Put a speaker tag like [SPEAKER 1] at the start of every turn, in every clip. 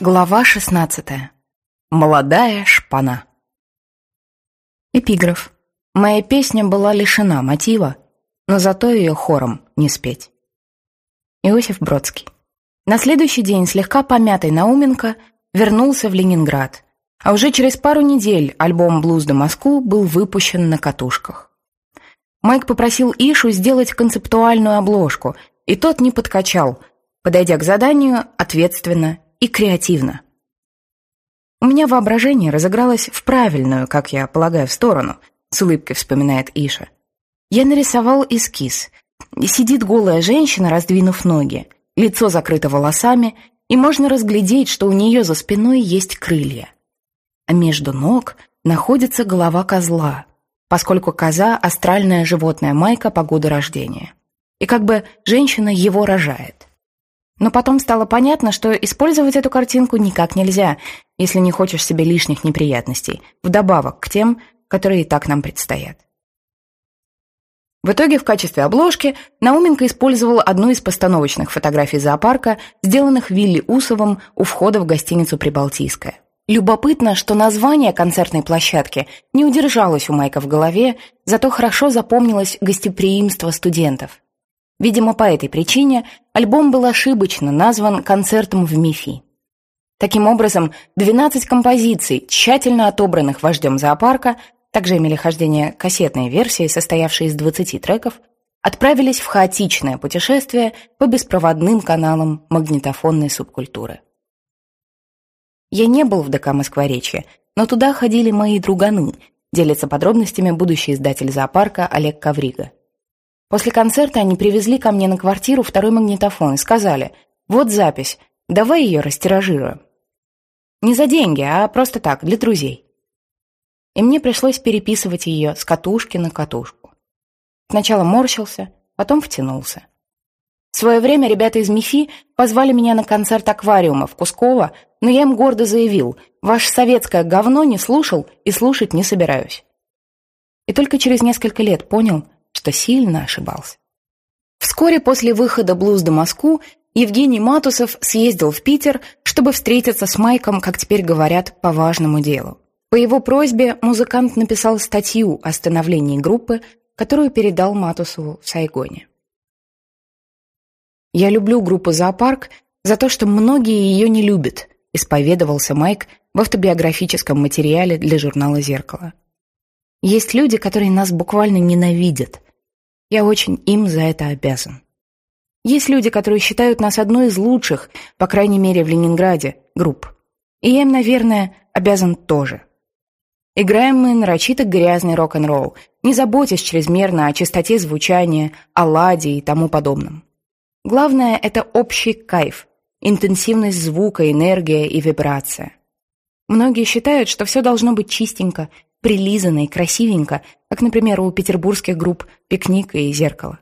[SPEAKER 1] Глава 16. Молодая шпана. Эпиграф. Моя песня была лишена мотива, но зато ее хором не спеть. Иосиф Бродский. На следующий день слегка помятый Науменко вернулся в Ленинград, а уже через пару недель альбом «Блуз до Москву» был выпущен на катушках. Майк попросил Ишу сделать концептуальную обложку, и тот не подкачал, подойдя к заданию ответственно и креативно. У меня воображение разыгралось в правильную, как я полагаю, в сторону, с улыбкой вспоминает Иша. Я нарисовал эскиз. Сидит голая женщина, раздвинув ноги, лицо закрыто волосами, и можно разглядеть, что у нее за спиной есть крылья. А между ног находится голова козла, поскольку коза – астральное животное Майка по году рождения. И как бы женщина его рожает. Но потом стало понятно, что использовать эту картинку никак нельзя, если не хочешь себе лишних неприятностей, вдобавок к тем, которые и так нам предстоят. В итоге в качестве обложки Науменко использовал одну из постановочных фотографий зоопарка, сделанных Вилли Усовым у входа в гостиницу «Прибалтийская». Любопытно, что название концертной площадки не удержалось у Майка в голове, зато хорошо запомнилось гостеприимство студентов. Видимо, по этой причине альбом был ошибочно назван «Концертом в МИФИ». Таким образом, 12 композиций, тщательно отобранных вождем зоопарка, также имели хождение кассетные версии, состоявшие из 20 треков, отправились в хаотичное путешествие по беспроводным каналам магнитофонной субкультуры. Я не был в ДК Москворечье, но туда ходили мои друганы, делится подробностями будущий издатель зоопарка Олег Коврига. После концерта они привезли ко мне на квартиру второй магнитофон и сказали, вот запись, давай ее растиражируем. Не за деньги, а просто так, для друзей. И мне пришлось переписывать ее с катушки на катушку. Сначала морщился, потом втянулся. В свое время ребята из МИФИ позвали меня на концерт аквариума в Кусково, но я им гордо заявил, ваше советское говно не слушал и слушать не собираюсь. И только через несколько лет понял – что сильно ошибался. Вскоре после выхода «Блуз до Москву» Евгений Матусов съездил в Питер, чтобы встретиться с Майком, как теперь говорят, по важному делу. По его просьбе музыкант написал статью о становлении группы, которую передал Матусову в Сайгоне. «Я люблю группу «Зоопарк» за то, что многие ее не любят», исповедовался Майк в автобиографическом материале для журнала «Зеркало». «Есть люди, которые нас буквально ненавидят, я очень им за это обязан. Есть люди, которые считают нас одной из лучших, по крайней мере в Ленинграде, групп. И я им, наверное, обязан тоже. Играем мы нарочито грязный рок-н-ролл, не заботясь чрезмерно о чистоте звучания, о ладе и тому подобном. Главное — это общий кайф, интенсивность звука, энергия и вибрация. Многие считают, что все должно быть чистенько, прилизанно и красивенько, как, например, у петербургских групп «Пикник» и «Зеркало».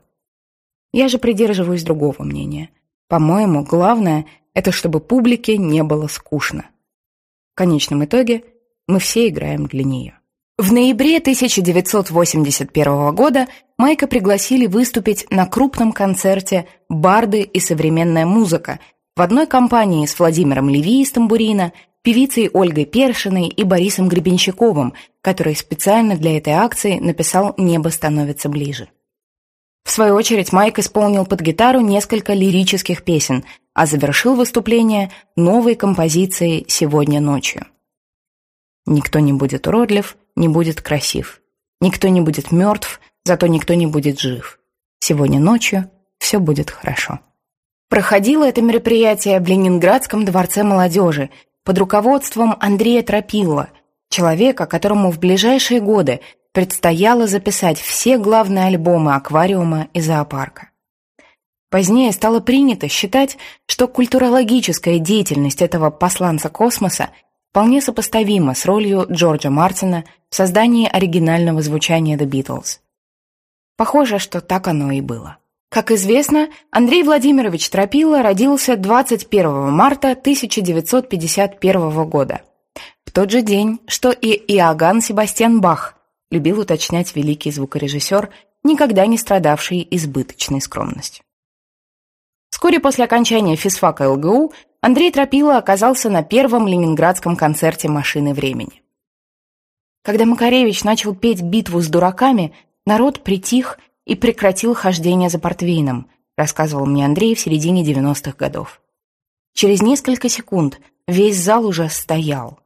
[SPEAKER 1] Я же придерживаюсь другого мнения. По-моему, главное — это чтобы публике не было скучно. В конечном итоге мы все играем для нее. В ноябре 1981 года Майка пригласили выступить на крупном концерте «Барды и современная музыка» в одной компании с Владимиром Леви из тамбурина певицей Ольгой Першиной и Борисом Гребенщиковым, который специально для этой акции написал «Небо становится ближе». В свою очередь Майк исполнил под гитару несколько лирических песен, а завершил выступление новой композицией «Сегодня ночью». Никто не будет уродлив, не будет красив. Никто не будет мертв, зато никто не будет жив. Сегодня ночью все будет хорошо. Проходило это мероприятие в Ленинградском дворце молодежи, под руководством Андрея Тропилла, человека, которому в ближайшие годы предстояло записать все главные альбомы аквариума и зоопарка. Позднее стало принято считать, что культурологическая деятельность этого посланца космоса вполне сопоставима с ролью Джорджа Мартина в создании оригинального звучания The Beatles. Похоже, что так оно и было. Как известно, Андрей Владимирович Тропила родился 21 марта 1951 года. В тот же день, что и Иоганн Себастьян Бах, любил уточнять великий звукорежиссер, никогда не страдавший избыточной скромностью. Вскоре после окончания физфака ЛГУ Андрей Тропила оказался на первом ленинградском концерте «Машины времени». Когда Макаревич начал петь «Битву с дураками», народ притих и прекратил хождение за портвейном, рассказывал мне Андрей в середине 90-х годов. Через несколько секунд весь зал уже стоял.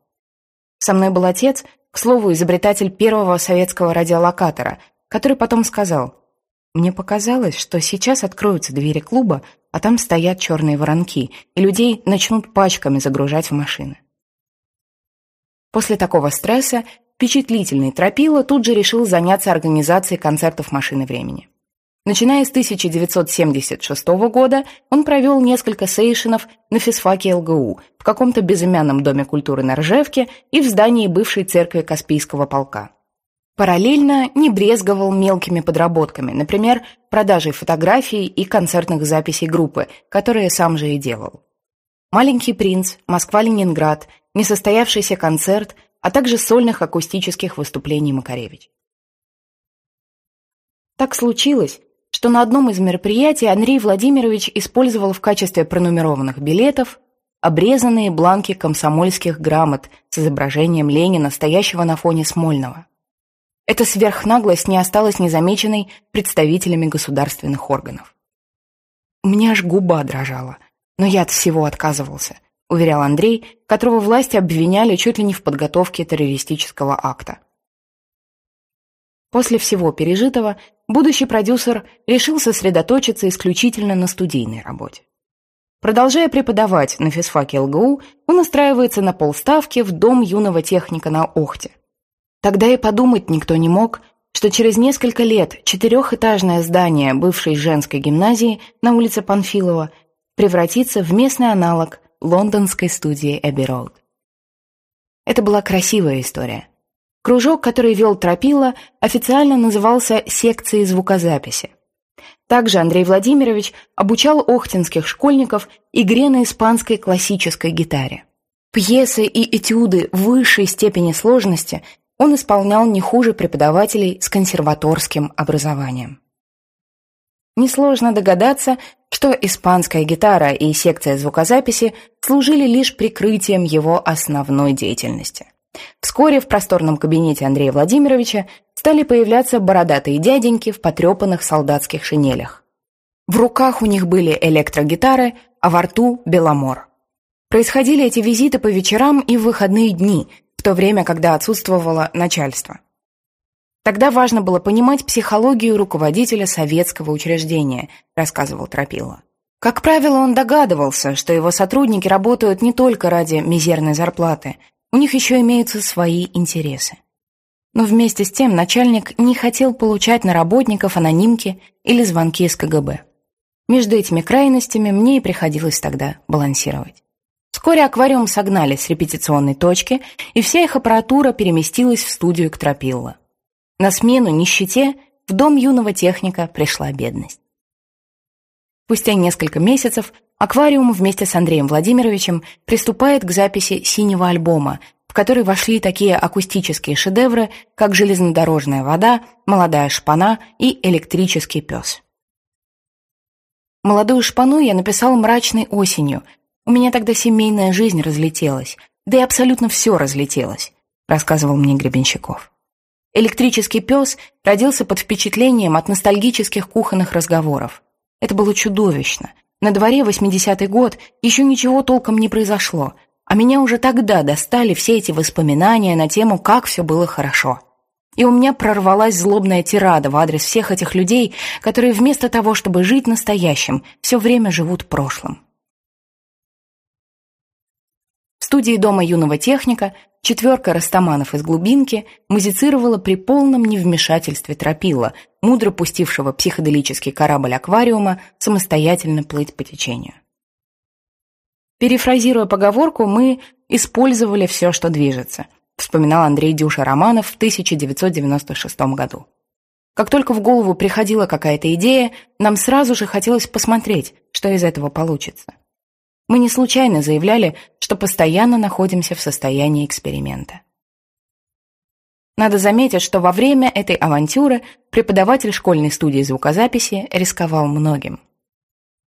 [SPEAKER 1] Со мной был отец, к слову, изобретатель первого советского радиолокатора, который потом сказал, «Мне показалось, что сейчас откроются двери клуба, а там стоят черные воронки, и людей начнут пачками загружать в машины». После такого стресса впечатлительный Тропила тут же решил заняться организацией концертов «Машины времени». Начиная с 1976 года он провел несколько сейшенов на физфаке ЛГУ, в каком-то безымянном доме культуры на Ржевке и в здании бывшей церкви Каспийского полка. Параллельно не брезговал мелкими подработками, например, продажей фотографий и концертных записей группы, которые сам же и делал. «Маленький принц», «Москва-Ленинград», несостоявшийся концерт, а также сольных акустических выступлений Макаревич. Так случилось, что на одном из мероприятий Андрей Владимирович использовал в качестве пронумерованных билетов обрезанные бланки комсомольских грамот с изображением Ленина, стоящего на фоне Смольного. Эта сверхнаглость не осталась незамеченной представителями государственных органов. «У меня аж губа дрожала, но я от всего отказывался», уверял Андрей, которого власти обвиняли чуть ли не в подготовке террористического акта. После всего пережитого будущий продюсер решил сосредоточиться исключительно на студийной работе. Продолжая преподавать на физфаке ЛГУ, он устраивается на полставки в Дом юного техника на Охте. Тогда и подумать никто не мог, что через несколько лет четырехэтажное здание бывшей женской гимназии на улице Панфилова превратится в местный аналог лондонской студии Эбби Роуд. Это была красивая история. Кружок, который вел Тропила, официально назывался секцией звукозаписи. Также Андрей Владимирович обучал охтинских школьников игре на испанской классической гитаре. Пьесы и этюды высшей степени сложности он исполнял не хуже преподавателей с консерваторским образованием. Несложно догадаться, что испанская гитара и секция звукозаписи служили лишь прикрытием его основной деятельности. Вскоре в просторном кабинете Андрея Владимировича стали появляться бородатые дяденьки в потрепанных солдатских шинелях. В руках у них были электрогитары, а во рту – беломор. Происходили эти визиты по вечерам и в выходные дни, в то время, когда отсутствовало начальство. Тогда важно было понимать психологию руководителя советского учреждения, рассказывал Тропила. Как правило, он догадывался, что его сотрудники работают не только ради мизерной зарплаты – у них еще имеются свои интересы. Но вместе с тем начальник не хотел получать на работников анонимки или звонки из КГБ. Между этими крайностями мне и приходилось тогда балансировать. Вскоре аквариум согнали с репетиционной точки, и вся их аппаратура переместилась в студию к Тропилло. На смену нищете в дом юного техника пришла бедность. Спустя несколько месяцев Аквариум вместе с Андреем Владимировичем приступает к записи синего альбома, в который вошли такие акустические шедевры, как «Железнодорожная вода», «Молодая шпана» и «Электрический пес». «Молодую шпану» я написал мрачной осенью. У меня тогда семейная жизнь разлетелась, да и абсолютно все разлетелось, рассказывал мне Гребенщиков. Электрический пес родился под впечатлением от ностальгических кухонных разговоров. Это было чудовищно. На дворе 80-й год, еще ничего толком не произошло, а меня уже тогда достали все эти воспоминания на тему, как все было хорошо. И у меня прорвалась злобная тирада в адрес всех этих людей, которые вместо того, чтобы жить настоящим, все время живут прошлым. Студии Дома юного техника четверка растаманов из глубинки музицировала при полном невмешательстве тропила, мудро пустившего психоделический корабль аквариума самостоятельно плыть по течению. Перефразируя поговорку, мы использовали все, что движется, вспоминал Андрей Дюша Романов в 1996 году. Как только в голову приходила какая-то идея, нам сразу же хотелось посмотреть, что из этого получится. Мы не случайно заявляли, что постоянно находимся в состоянии эксперимента. Надо заметить, что во время этой авантюры преподаватель школьной студии звукозаписи рисковал многим.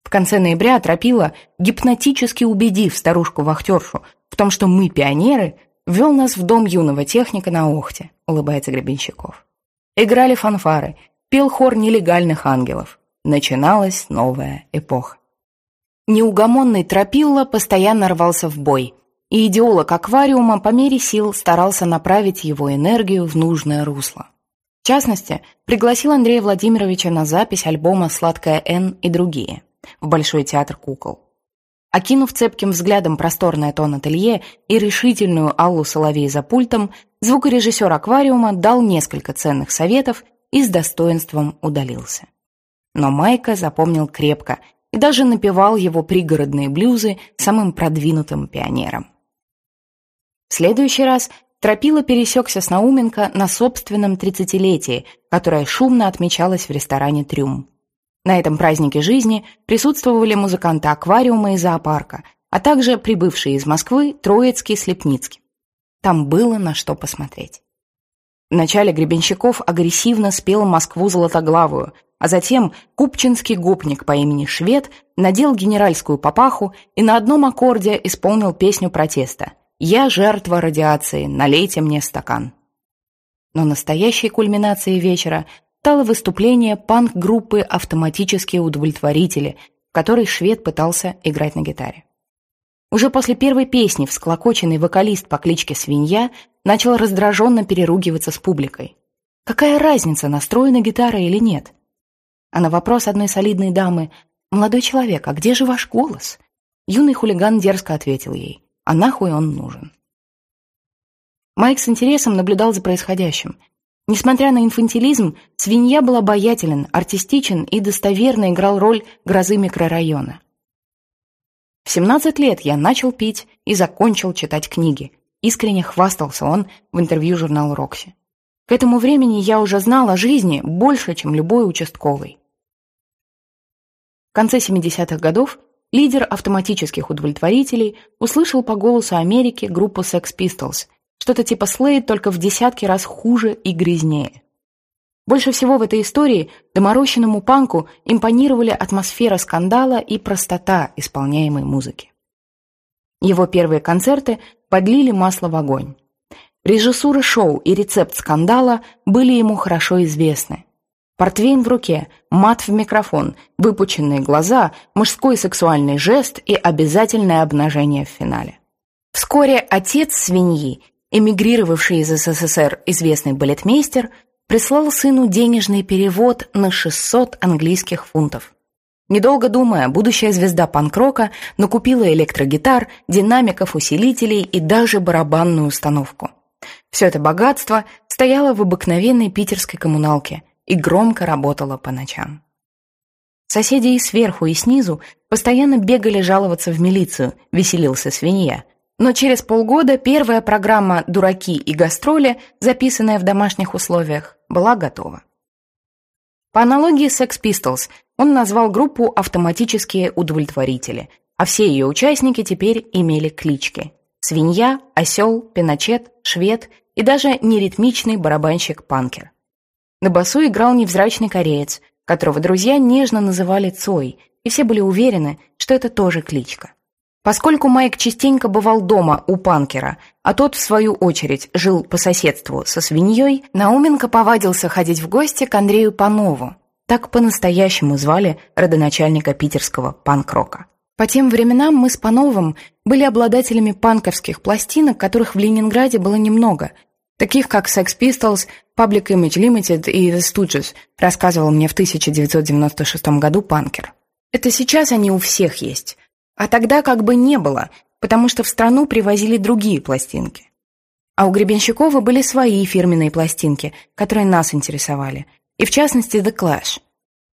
[SPEAKER 1] В конце ноября Тропила, гипнотически убедив старушку-вахтершу в том, что мы пионеры, ввел нас в дом юного техника на Охте, улыбается Гребенщиков. Играли фанфары, пел хор нелегальных ангелов. Начиналась новая эпоха. Неугомонный Тропилла постоянно рвался в бой, и идеолог аквариума по мере сил старался направить его энергию в нужное русло. В частности, пригласил Андрея Владимировича на запись альбома «Сладкая Н» и другие в Большой театр кукол. Окинув цепким взглядом просторное тон-ателье и решительную Аллу Соловей за пультом, звукорежиссер «Аквариума» дал несколько ценных советов и с достоинством удалился. Но Майка запомнил крепко и даже напевал его пригородные блюзы самым продвинутым пионером. В следующий раз Тропила пересекся с Науменко на собственном тридцатилетии, которое шумно отмечалось в ресторане «Трюм». На этом празднике жизни присутствовали музыканты аквариума и зоопарка, а также прибывшие из Москвы Троицкий и Слепницкий. Там было на что посмотреть. Вначале Гребенщиков агрессивно спел «Москву золотоглавую», а затем купчинский гопник по имени Швед надел генеральскую папаху и на одном аккорде исполнил песню протеста – «Я жертва радиации, налейте мне стакан». Но настоящей кульминацией вечера стало выступление панк-группы «Автоматические удовлетворители», в которой швед пытался играть на гитаре. Уже после первой песни всклокоченный вокалист по кличке Свинья начал раздраженно переругиваться с публикой. Какая разница, настроена гитара или нет? А на вопрос одной солидной дамы «Молодой человек, а где же ваш голос?» Юный хулиган дерзко ответил ей а нахуй он нужен? Майк с интересом наблюдал за происходящим. Несмотря на инфантилизм, свинья был обаятелен, артистичен и достоверно играл роль грозы микрорайона. В 17 лет я начал пить и закончил читать книги. Искренне хвастался он в интервью журналу «Рокси». К этому времени я уже знал о жизни больше, чем любой участковый. В конце 70-х годов лидер автоматических удовлетворителей услышал по голосу Америки группу Sex Pistols, что-то типа Слейд, только в десятки раз хуже и грязнее. Больше всего в этой истории доморощенному панку импонировали атмосфера скандала и простота исполняемой музыки. Его первые концерты подлили масло в огонь. Режиссура шоу и рецепт скандала были ему хорошо известны. Портвейн в руке, мат в микрофон, выпученные глаза, мужской сексуальный жест и обязательное обнажение в финале. Вскоре отец свиньи, эмигрировавший из СССР известный балетмейстер, прислал сыну денежный перевод на 600 английских фунтов. Недолго думая, будущая звезда панк-рока накупила электрогитар, динамиков, усилителей и даже барабанную установку. Все это богатство стояло в обыкновенной питерской коммуналке – и громко работала по ночам. Соседи и сверху, и снизу постоянно бегали жаловаться в милицию, веселился свинья. Но через полгода первая программа «Дураки и гастроли», записанная в домашних условиях, была готова. По аналогии с Sex Pistols, он назвал группу «Автоматические удовлетворители», а все ее участники теперь имели клички. Свинья, осел, пиночет, швед и даже неритмичный барабанщик-панкер. На басу играл невзрачный кореец, которого друзья нежно называли Цой, и все были уверены, что это тоже кличка. Поскольку Майк частенько бывал дома у панкера, а тот, в свою очередь, жил по соседству со свиньей, Науменко повадился ходить в гости к Андрею Панову. Так по-настоящему звали родоначальника питерского панк-рока. По тем временам мы с Пановым были обладателями панковских пластинок, которых в Ленинграде было немного, таких как Sex Pistols, Public Image Limited и The Stooges, рассказывал мне в 1996 году Панкер. Это сейчас они у всех есть, а тогда как бы не было, потому что в страну привозили другие пластинки. А у Гребенщикова были свои фирменные пластинки, которые нас интересовали, и в частности The Clash.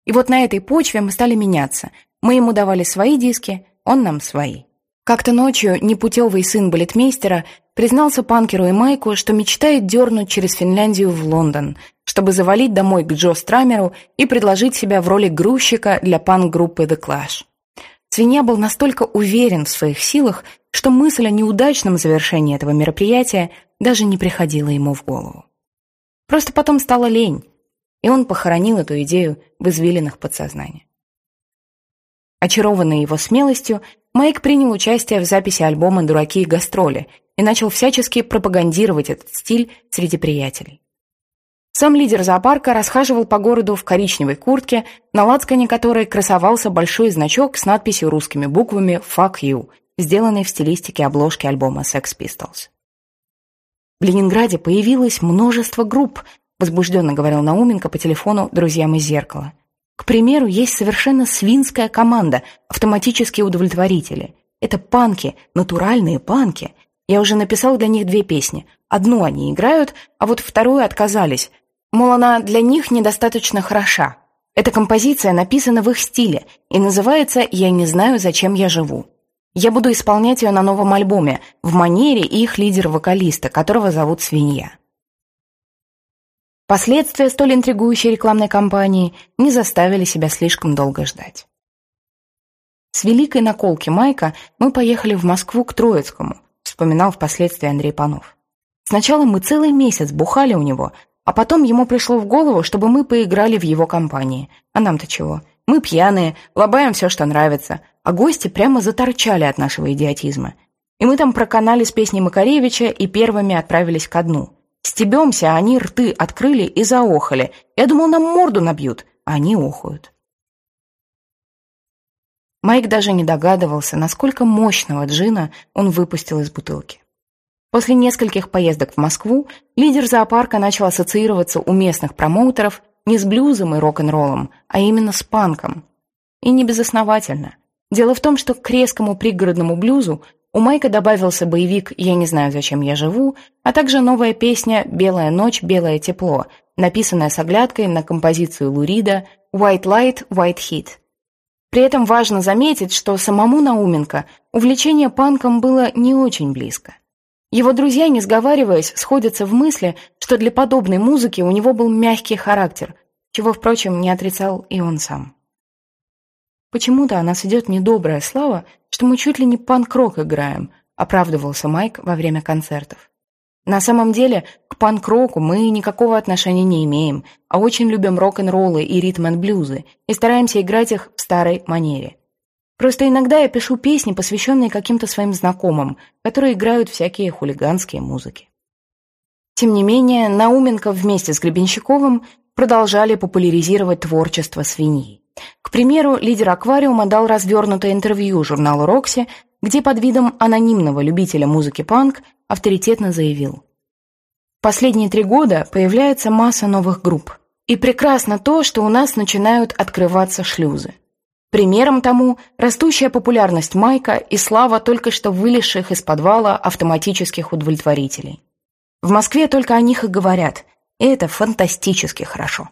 [SPEAKER 1] И вот на этой почве мы стали меняться. Мы ему давали свои диски, он нам свои. Как-то ночью непутевый сын балетмейстера признался Панкеру и Майку, что мечтает дернуть через Финляндию в Лондон, чтобы завалить домой к Джо Страмеру и предложить себя в роли грузчика для панк-группы The Clash. Свинья был настолько уверен в своих силах, что мысль о неудачном завершении этого мероприятия даже не приходила ему в голову. Просто потом стала лень, и он похоронил эту идею в извилинах подсознания. Очарованный его смелостью, Майк принял участие в записи альбома «Дураки и гастроли» и начал всячески пропагандировать этот стиль среди приятелей. Сам лидер зоопарка расхаживал по городу в коричневой куртке, на лацкане которой красовался большой значок с надписью русскими буквами «Fuck you», сделанный в стилистике обложки альбома Sex Pistols. В Ленинграде появилось множество групп, возбужденно говорил Науменко по телефону друзьям из «Зеркала». К примеру, есть совершенно свинская команда, автоматические удовлетворители. Это панки, натуральные панки. Я уже написал для них две песни. Одну они играют, а вот вторую отказались. Мол, она для них недостаточно хороша. Эта композиция написана в их стиле и называется «Я не знаю, зачем я живу». Я буду исполнять ее на новом альбоме в манере их лидера-вокалиста, которого зовут Свинья. Последствия столь интригующей рекламной кампании не заставили себя слишком долго ждать. С великой наколки Майка мы поехали в Москву к Троицкому, вспоминал впоследствии Андрей Панов. Сначала мы целый месяц бухали у него, а потом ему пришло в голову, чтобы мы поиграли в его компании. А нам-то чего? Мы пьяные, лобаем все, что нравится, а гости прямо заторчали от нашего идиотизма. И мы там проканали с песней Макаревича и первыми отправились ко дну. Стебемся, а они рты открыли и заохали. Я думал, нам морду набьют, а они охают. Майк даже не догадывался, насколько мощного джина он выпустил из бутылки. После нескольких поездок в Москву лидер зоопарка начал ассоциироваться у местных промоутеров не с блюзом и рок-н-роллом, а именно с панком. И не безосновательно. Дело в том, что к резкому пригородному блюзу у Майка добавился боевик «Я не знаю, зачем я живу», а также новая песня «Белая ночь, белое тепло», написанная с оглядкой на композицию Лурида «White Light, White Heat». При этом важно заметить, что самому Науменко увлечение панком было не очень близко. Его друзья, не сговариваясь, сходятся в мысли, что для подобной музыки у него был мягкий характер, чего, впрочем, не отрицал и он сам. Почему-то о нас идет недобрая слава, что мы чуть ли не панк-рок играем, оправдывался Майк во время концертов. На самом деле, к панк-року мы никакого отношения не имеем, а очень любим рок-н-роллы и ритм-н-блюзы и стараемся играть их в старой манере. Просто иногда я пишу песни, посвященные каким-то своим знакомым, которые играют всякие хулиганские музыки. Тем не менее, Науменко вместе с Гребенщиковым продолжали популяризировать творчество свиньи. К примеру, лидер аквариума дал развернутое интервью журналу «Рокси», где под видом анонимного любителя музыки панк авторитетно заявил. Последние три года появляется масса новых групп. И прекрасно то, что у нас начинают открываться шлюзы. Примером тому растущая популярность Майка и слава только что вылезших из подвала автоматических удовлетворителей. В Москве только о них и говорят, и это фантастически хорошо.